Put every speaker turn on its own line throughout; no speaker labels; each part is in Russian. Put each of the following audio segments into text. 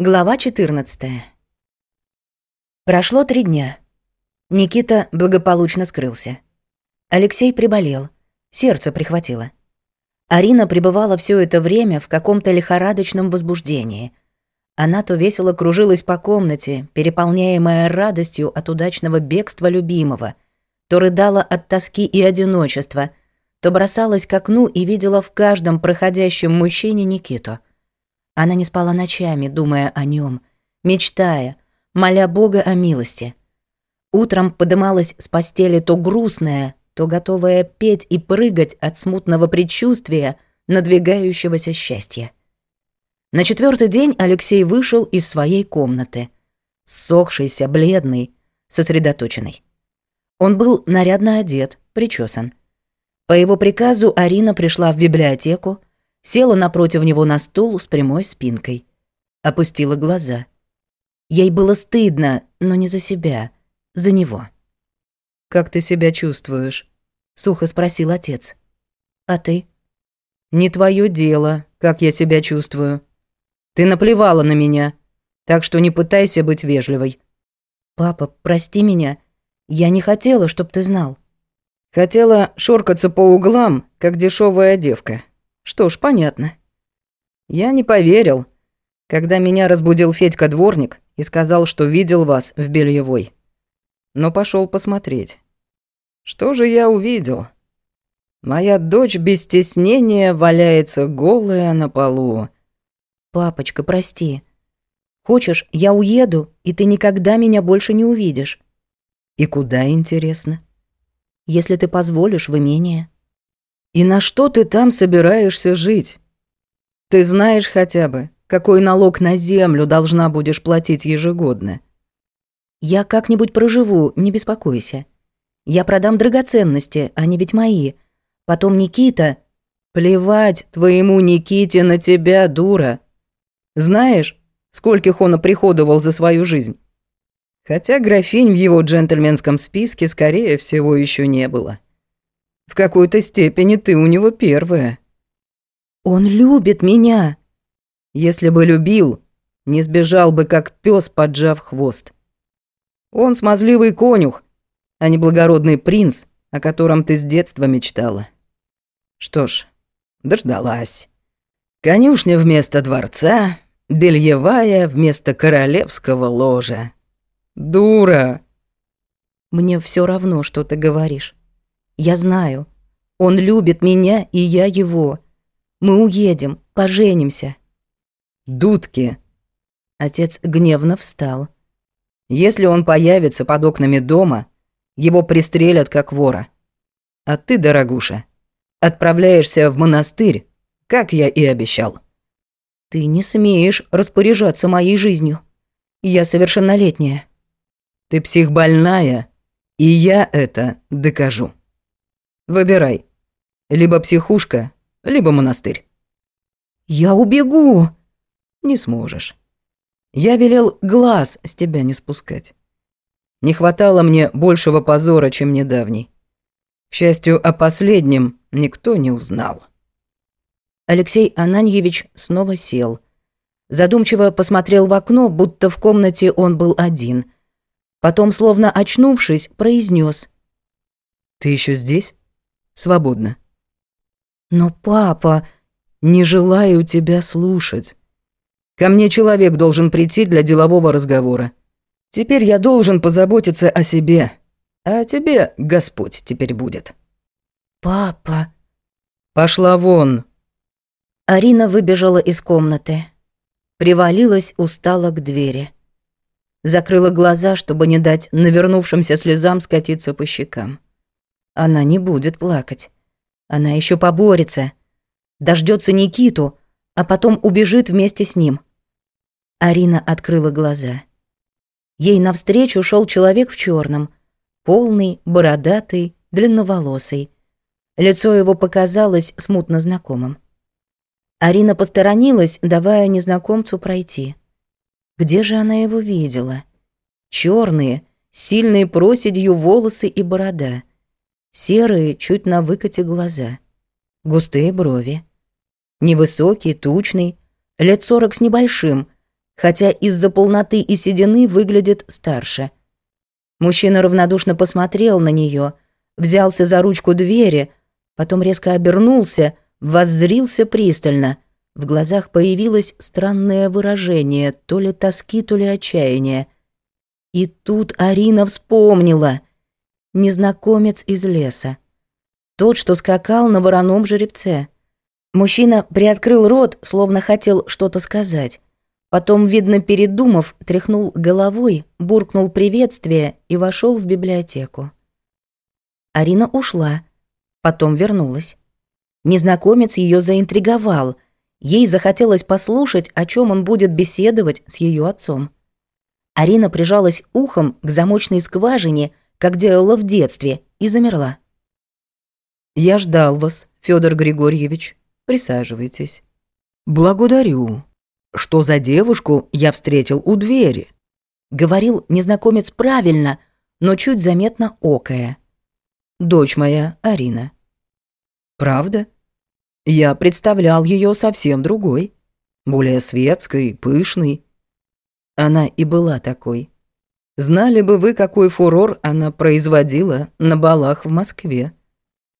Глава 14. Прошло три дня. Никита благополучно скрылся. Алексей приболел, сердце прихватило. Арина пребывала все это время в каком-то лихорадочном возбуждении. Она то весело кружилась по комнате, переполняемая радостью от удачного бегства любимого, то рыдала от тоски и одиночества, то бросалась к окну и видела в каждом проходящем мужчине Никиту — она не спала ночами, думая о нем, мечтая, моля Бога о милости. Утром подымалась с постели то грустная, то готовая петь и прыгать от смутного предчувствия надвигающегося счастья. На четвертый день Алексей вышел из своей комнаты, ссохшийся, бледный, сосредоточенный. Он был нарядно одет, причесан. По его приказу Арина пришла в библиотеку, села напротив него на стул с прямой спинкой. Опустила глаза. Ей было стыдно, но не за себя, за него. «Как ты себя чувствуешь?» — сухо спросил отец. «А ты?» «Не твое дело, как я себя чувствую. Ты наплевала на меня, так что не пытайся быть вежливой». «Папа, прости меня. Я не хотела, чтоб ты знал». «Хотела шоркаться по углам, как дешевая девка», что ж, понятно. Я не поверил, когда меня разбудил Федька дворник и сказал, что видел вас в бельевой. Но пошел посмотреть. Что же я увидел? Моя дочь без стеснения валяется голая на полу. Папочка, прости. Хочешь, я уеду, и ты никогда меня больше не увидишь. И куда, интересно? Если ты позволишь в имение. «И на что ты там собираешься жить? Ты знаешь хотя бы, какой налог на землю должна будешь платить ежегодно?» «Я как-нибудь проживу, не беспокойся. Я продам драгоценности, они ведь мои. Потом Никита...» «Плевать твоему Никите на тебя, дура! Знаешь, скольких он оприходовал за свою жизнь?» Хотя графинь в его джентльменском списке, скорее всего, еще не было. В какой-то степени ты у него первая. Он любит меня. Если бы любил, не сбежал бы, как пес, поджав хвост. Он смазливый конюх, а не благородный принц, о котором ты с детства мечтала. Что ж, дождалась. Конюшня вместо дворца, бельевая вместо королевского ложа. Дура! Мне все равно, что ты говоришь. Я знаю. Он любит меня, и я его. Мы уедем, поженимся». «Дудки!» Отец гневно встал. «Если он появится под окнами дома, его пристрелят как вора. А ты, дорогуша, отправляешься в монастырь, как я и обещал». «Ты не смеешь распоряжаться моей жизнью. Я совершеннолетняя». «Ты психбольная, и я это докажу». Выбирай. Либо психушка, либо монастырь». «Я убегу!» «Не сможешь. Я велел глаз с тебя не спускать. Не хватало мне большего позора, чем недавний. К счастью, о последнем никто не узнал». Алексей Ананьевич снова сел. Задумчиво посмотрел в окно, будто в комнате он был один. Потом, словно очнувшись, произнес: «Ты еще здесь?» свободно. Но, папа, не желаю тебя слушать. Ко мне человек должен прийти для делового разговора. Теперь я должен позаботиться о себе. А тебе Господь теперь будет. Папа. Пошла вон. Арина выбежала из комнаты. Привалилась устало к двери. Закрыла глаза, чтобы не дать навернувшимся слезам скатиться по щекам. Она не будет плакать. Она еще поборется, дождется Никиту, а потом убежит вместе с ним. Арина открыла глаза. Ей навстречу шел человек в черном, полный, бородатый, длинноволосый. Лицо его показалось смутно знакомым. Арина посторонилась, давая незнакомцу пройти. Где же она его видела? Черные, сильные проседью волосы и борода серые чуть на выкате глаза, густые брови. Невысокий, тучный, лет сорок с небольшим, хотя из-за полноты и седины выглядит старше. Мужчина равнодушно посмотрел на нее, взялся за ручку двери, потом резко обернулся, воззрился пристально. В глазах появилось странное выражение, то ли тоски, то ли отчаяния. И тут Арина вспомнила — незнакомец из леса. Тот, что скакал на вороном жеребце. Мужчина приоткрыл рот, словно хотел что-то сказать. Потом, видно, передумав, тряхнул головой, буркнул приветствие и вошел в библиотеку. Арина ушла, потом вернулась. Незнакомец ее заинтриговал. Ей захотелось послушать, о чем он будет беседовать с ее отцом. Арина прижалась ухом к замочной скважине – как делала в детстве, и замерла.
«Я ждал вас, Федор Григорьевич. Присаживайтесь». «Благодарю. Что за девушку я встретил у двери?»
Говорил незнакомец правильно, но чуть заметно окая.
«Дочь моя, Арина». «Правда?» «Я представлял ее совсем другой, более светской, пышной». Она и была такой. Знали бы вы, какой фурор она производила на балах в Москве.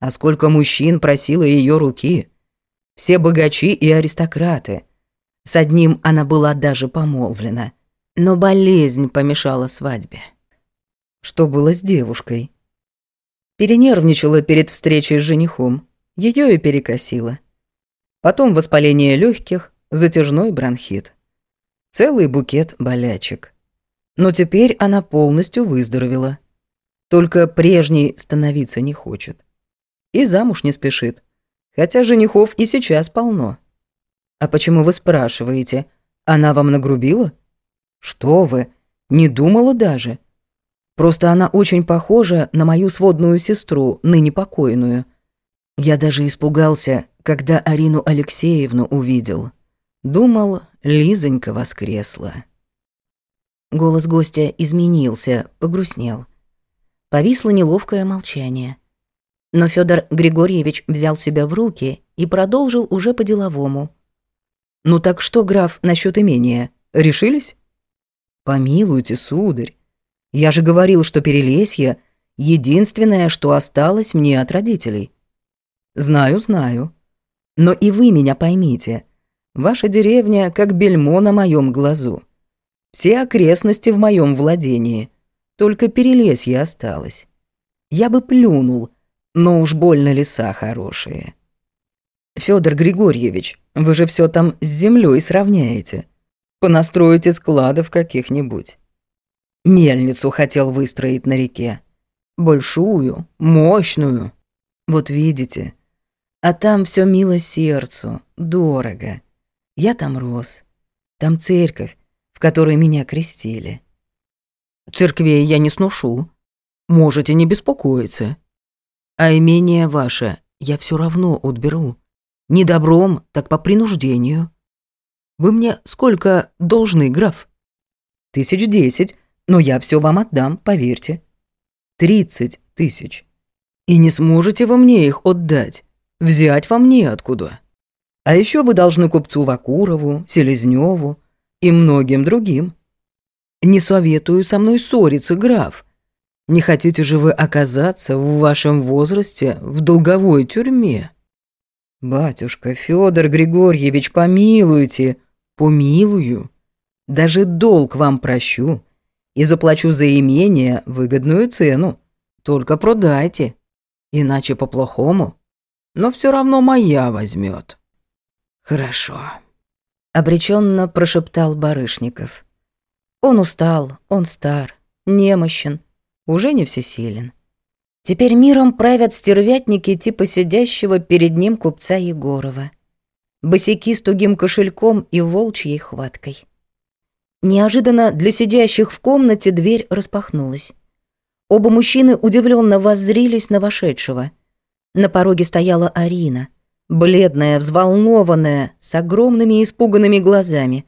А сколько мужчин просила ее руки. Все богачи и аристократы. С одним она была даже помолвлена. Но болезнь помешала свадьбе. Что было с девушкой? Перенервничала перед встречей с женихом. Ее и перекосило. Потом воспаление легких, затяжной бронхит. Целый букет болячек но теперь она полностью выздоровела. Только прежней становиться не хочет. И замуж не спешит, хотя женихов и сейчас полно. А почему вы спрашиваете, она вам нагрубила? Что вы, не думала даже. Просто она очень похожа на мою сводную сестру, ныне покойную. Я даже испугался, когда Арину Алексеевну увидел. Думал, Лизонька воскресла.
Голос гостя изменился, погрустнел. Повисло неловкое молчание. Но Федор Григорьевич взял себя в руки и продолжил уже по-деловому.
«Ну так что, граф, насчет имения? Решились?» «Помилуйте, сударь. Я же говорил, что Перелесье — единственное, что осталось мне от родителей». «Знаю, знаю. Но и вы меня поймите. Ваша деревня как бельмо на моем глазу. Все окрестности в моем владении. Только перелез я осталась. Я бы плюнул, но уж больно леса хорошие. Федор Григорьевич, вы же все там с землей сравняете. Понастроите складов каких-нибудь. Мельницу хотел выстроить на реке. Большую, мощную. Вот видите. А там все мило сердцу, дорого. Я там рос. Там церковь, которые меня крестили. Церквей я не сношу. Можете не беспокоиться. А имение ваше я все равно отберу. Не добром, так по принуждению. Вы мне сколько должны, граф? Тысяч десять, но я все вам отдам, поверьте. Тридцать тысяч. И не сможете вы мне их отдать. Взять вам неоткуда. А еще вы должны купцу Вакурову, Селезневу, и многим другим. Не советую со мной ссориться, граф. Не хотите же вы оказаться в вашем возрасте в долговой тюрьме? Батюшка Федор Григорьевич, помилуйте. Помилую. Даже долг вам прощу и заплачу за имение выгодную цену. Только продайте, иначе по-плохому. Но все равно моя возьмет. Хорошо. Обреченно прошептал Барышников. Он устал, он стар, немощен, уже не всесилен. Теперь миром правят стервятники типа сидящего перед ним купца Егорова. Босяки с тугим кошельком и волчьей хваткой. Неожиданно для сидящих в комнате дверь распахнулась. Оба мужчины удивленно воззрились на вошедшего. На пороге стояла Арина — бледная, взволнованная, с огромными испуганными глазами.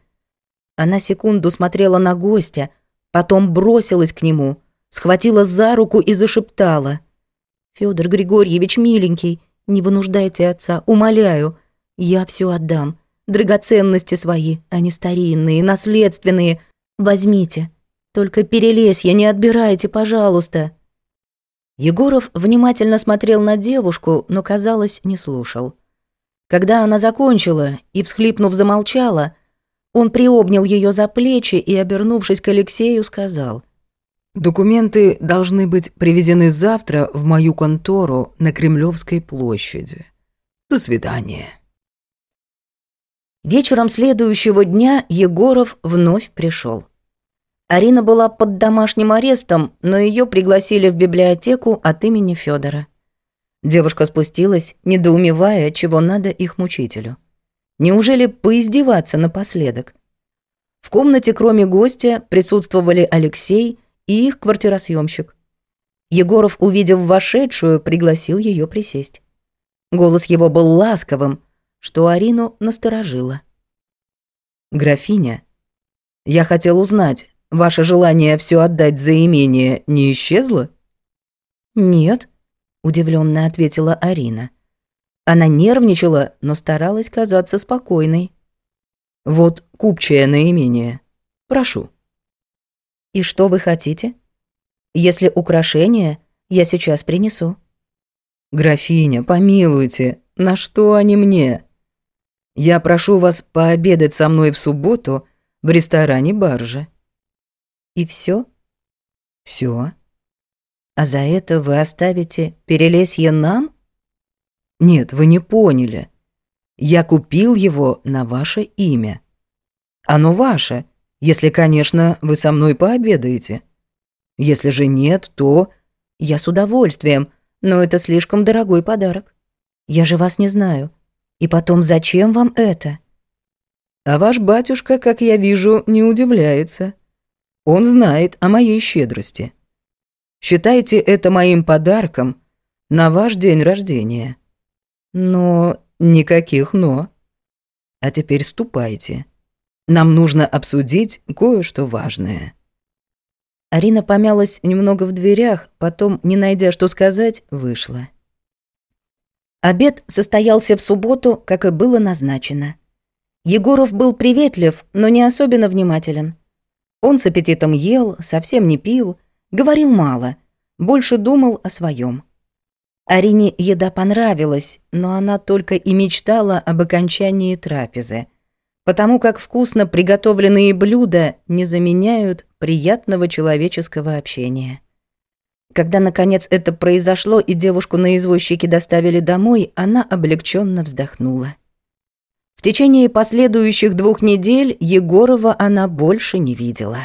Она секунду смотрела на гостя, потом бросилась к нему, схватила за руку и зашептала. «Фёдор Григорьевич, миленький, не вынуждайте отца, умоляю. Я всё отдам.
Драгоценности свои, а они старинные, наследственные. Возьмите. Только перелезья не отбирайте, пожалуйста». Егоров внимательно смотрел на девушку, но, казалось, не слушал. Когда она закончила и, всхлипнув, замолчала, он приобнял ее за плечи и, обернувшись к Алексею, сказал.
«Документы должны быть привезены завтра в мою контору на Кремлевской площади. До свидания».
Вечером следующего дня Егоров вновь пришел. Арина была под домашним арестом, но ее пригласили в библиотеку от имени Федора. Девушка спустилась, недоумевая, чего надо их мучителю. Неужели поиздеваться напоследок? В комнате, кроме гостя, присутствовали Алексей и их квартиросъемщик. Егоров, увидев вошедшую, пригласил ее присесть. Голос его был ласковым, что Арину насторожило.
«Графиня, я хотел узнать, ваше желание все отдать за имение не исчезло?»
«Нет», Удивленно ответила Арина. Она нервничала, но старалась казаться спокойной.
«Вот купчая наименее. Прошу».
«И что вы хотите? Если украшения, я сейчас принесу».
«Графиня, помилуйте, на что они мне? Я прошу вас пообедать со мной в субботу в ресторане Баржа.
«И все?
Все.
А за это вы оставите перелезье нам?
Нет, вы не поняли. Я купил его на ваше имя. Оно ваше, если, конечно, вы со мной пообедаете. Если же нет, то...
Я с удовольствием, но это слишком дорогой подарок. Я же вас не знаю. И потом, зачем вам это?
А ваш батюшка, как я вижу, не удивляется. Он знает о моей щедрости. Считайте это моим подарком на ваш день рождения. Но никаких «но». А теперь ступайте. Нам нужно обсудить кое-что важное».
Арина помялась немного в дверях, потом, не найдя что сказать, вышла. Обед состоялся в субботу, как и было назначено. Егоров был приветлив, но не особенно внимателен. Он с аппетитом ел, совсем не пил – говорил мало, больше думал о своем. Арине еда понравилась, но она только и мечтала об окончании трапезы, потому как вкусно приготовленные блюда не заменяют приятного человеческого общения. Когда, наконец, это произошло и девушку на извозчике доставили домой, она облегченно вздохнула. В течение последующих двух недель Егорова она больше не видела.